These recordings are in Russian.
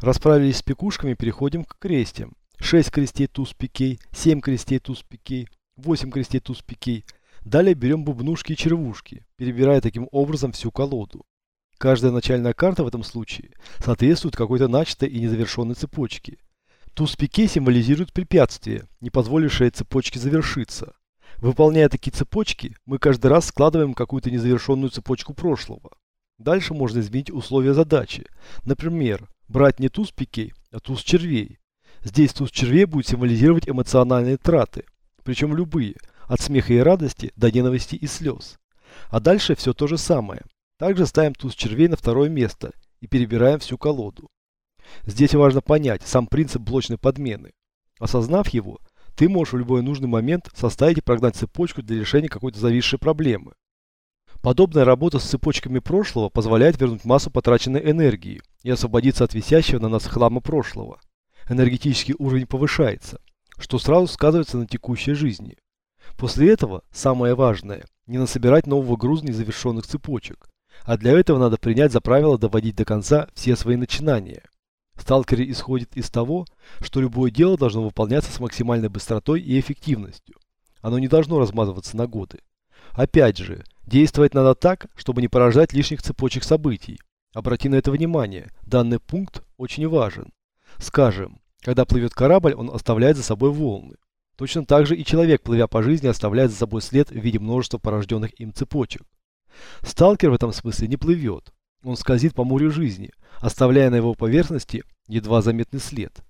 Расправились с пекушками, переходим к крестям. 6 крестей туз пикей, 7 крестей туз пикей, 8 крестей туз пикей. Далее берем бубнушки и червушки, перебирая таким образом всю колоду. Каждая начальная карта в этом случае соответствует какой-то начатой и незавершенной цепочке. Туз пике символизирует препятствие, не позволившее цепочке завершиться. Выполняя такие цепочки, мы каждый раз складываем какую-то незавершенную цепочку прошлого. Дальше можно изменить условия задачи. Например, брать не туз пикей, а туз червей. Здесь туз червей будет символизировать эмоциональные траты, причем любые, от смеха и радости до ненависти и слез. А дальше все то же самое. Также ставим туз червей на второе место и перебираем всю колоду. Здесь важно понять сам принцип блочной подмены. Осознав его, ты можешь в любой нужный момент составить и прогнать цепочку для решения какой-то зависшей проблемы. Подобная работа с цепочками прошлого позволяет вернуть массу потраченной энергии и освободиться от висящего на нас хлама прошлого. Энергетический уровень повышается, что сразу сказывается на текущей жизни. После этого, самое важное, не насобирать нового груза незавершенных цепочек, а для этого надо принять за правило доводить до конца все свои начинания. Сталкер исходит из того, что любое дело должно выполняться с максимальной быстротой и эффективностью. Оно не должно размазываться на годы. Опять же, действовать надо так, чтобы не порождать лишних цепочек событий. Обрати на это внимание, данный пункт очень важен. Скажем, когда плывет корабль, он оставляет за собой волны. Точно так же и человек, плывя по жизни, оставляет за собой след в виде множества порожденных им цепочек. Сталкер в этом смысле не плывет. Он скользит по морю жизни, оставляя на его поверхности едва заметный след.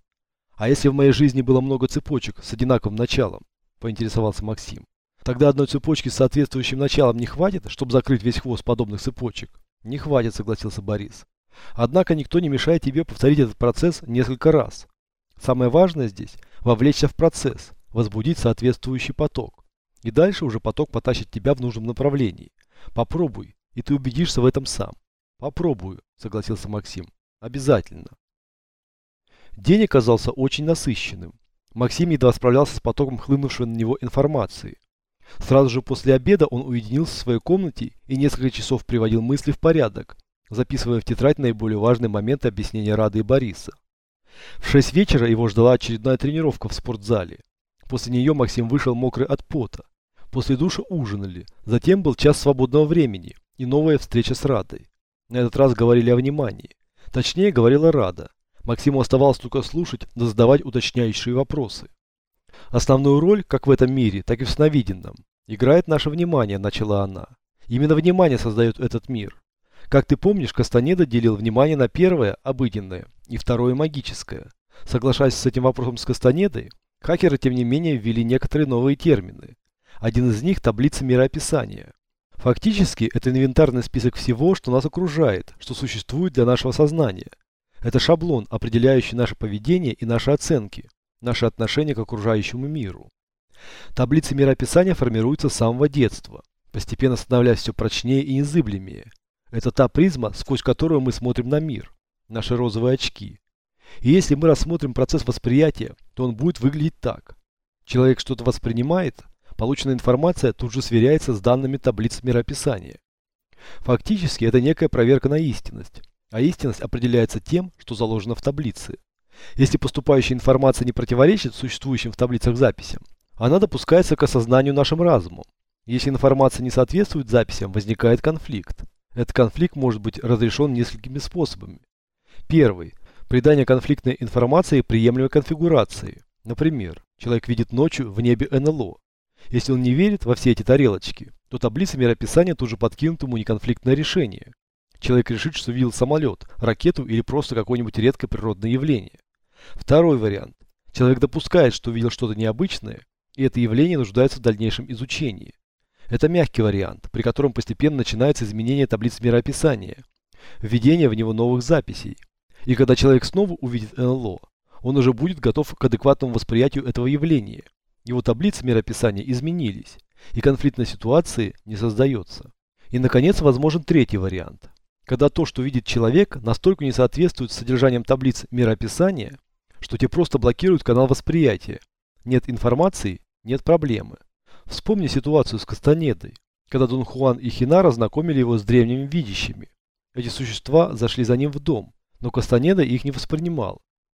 А если в моей жизни было много цепочек с одинаковым началом, поинтересовался Максим. Тогда одной цепочки с соответствующим началом не хватит, чтобы закрыть весь хвост подобных цепочек? Не хватит, согласился Борис. Однако никто не мешает тебе повторить этот процесс несколько раз. Самое важное здесь – вовлечься в процесс, возбудить соответствующий поток. И дальше уже поток потащит тебя в нужном направлении. Попробуй, и ты убедишься в этом сам. Попробую, согласился Максим. Обязательно. День оказался очень насыщенным. Максим едва справлялся с потоком хлынувшей на него информации. Сразу же после обеда он уединился в своей комнате и несколько часов приводил мысли в порядок, записывая в тетрадь наиболее важные моменты объяснения Рады и Бориса. В 6 вечера его ждала очередная тренировка в спортзале. После нее Максим вышел мокрый от пота. После душа ужинали, затем был час свободного времени и новая встреча с Радой. На этот раз говорили о внимании. Точнее, говорила Рада. Максиму оставалось только слушать да задавать уточняющие вопросы. Основную роль, как в этом мире, так и в сновиденном, играет наше внимание, начала она. Именно внимание создает этот мир. Как ты помнишь, Кастанеда делил внимание на первое, обыденное, и второе, магическое. Соглашаясь с этим вопросом с Кастанедой, хакеры, тем не менее, ввели некоторые новые термины. Один из них – таблица мироописания. Фактически, это инвентарный список всего, что нас окружает, что существует для нашего сознания. Это шаблон, определяющий наше поведение и наши оценки, наше отношение к окружающему миру. Таблицы мироописания формируются с самого детства, постепенно становляясь все прочнее и незыблемее. Это та призма, сквозь которую мы смотрим на мир, наши розовые очки. И если мы рассмотрим процесс восприятия, то он будет выглядеть так. Человек что-то воспринимает, Полученная информация тут же сверяется с данными таблиц мироописания. Фактически это некая проверка на истинность, а истинность определяется тем, что заложено в таблице. Если поступающая информация не противоречит существующим в таблицах записям, она допускается к осознанию нашим разумом. Если информация не соответствует записям, возникает конфликт. Этот конфликт может быть разрешен несколькими способами. Первый. Придание конфликтной информации приемлемой конфигурации. Например, человек видит ночью в небе НЛО. Если он не верит во все эти тарелочки, то таблица мирописания тут же подкинут ему неконфликтное решение. Человек решит, что видел самолет, ракету или просто какое-нибудь редкое природное явление. Второй вариант. Человек допускает, что увидел что-то необычное, и это явление нуждается в дальнейшем изучении. Это мягкий вариант, при котором постепенно начинается изменение таблицы мироописания, введение в него новых записей. И когда человек снова увидит НЛО, он уже будет готов к адекватному восприятию этого явления – его таблицы мирописания изменились, и конфликтной ситуации не создается. И, наконец, возможен третий вариант. Когда то, что видит человек, настолько не соответствует содержанием таблиц мироописания, что те просто блокируют канал восприятия. Нет информации – нет проблемы. Вспомни ситуацию с Кастанедой, когда Дон Хуан и Хинара знакомили его с древними видящими. Эти существа зашли за ним в дом, Но Кастанеда их не воспринимал.